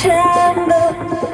tremble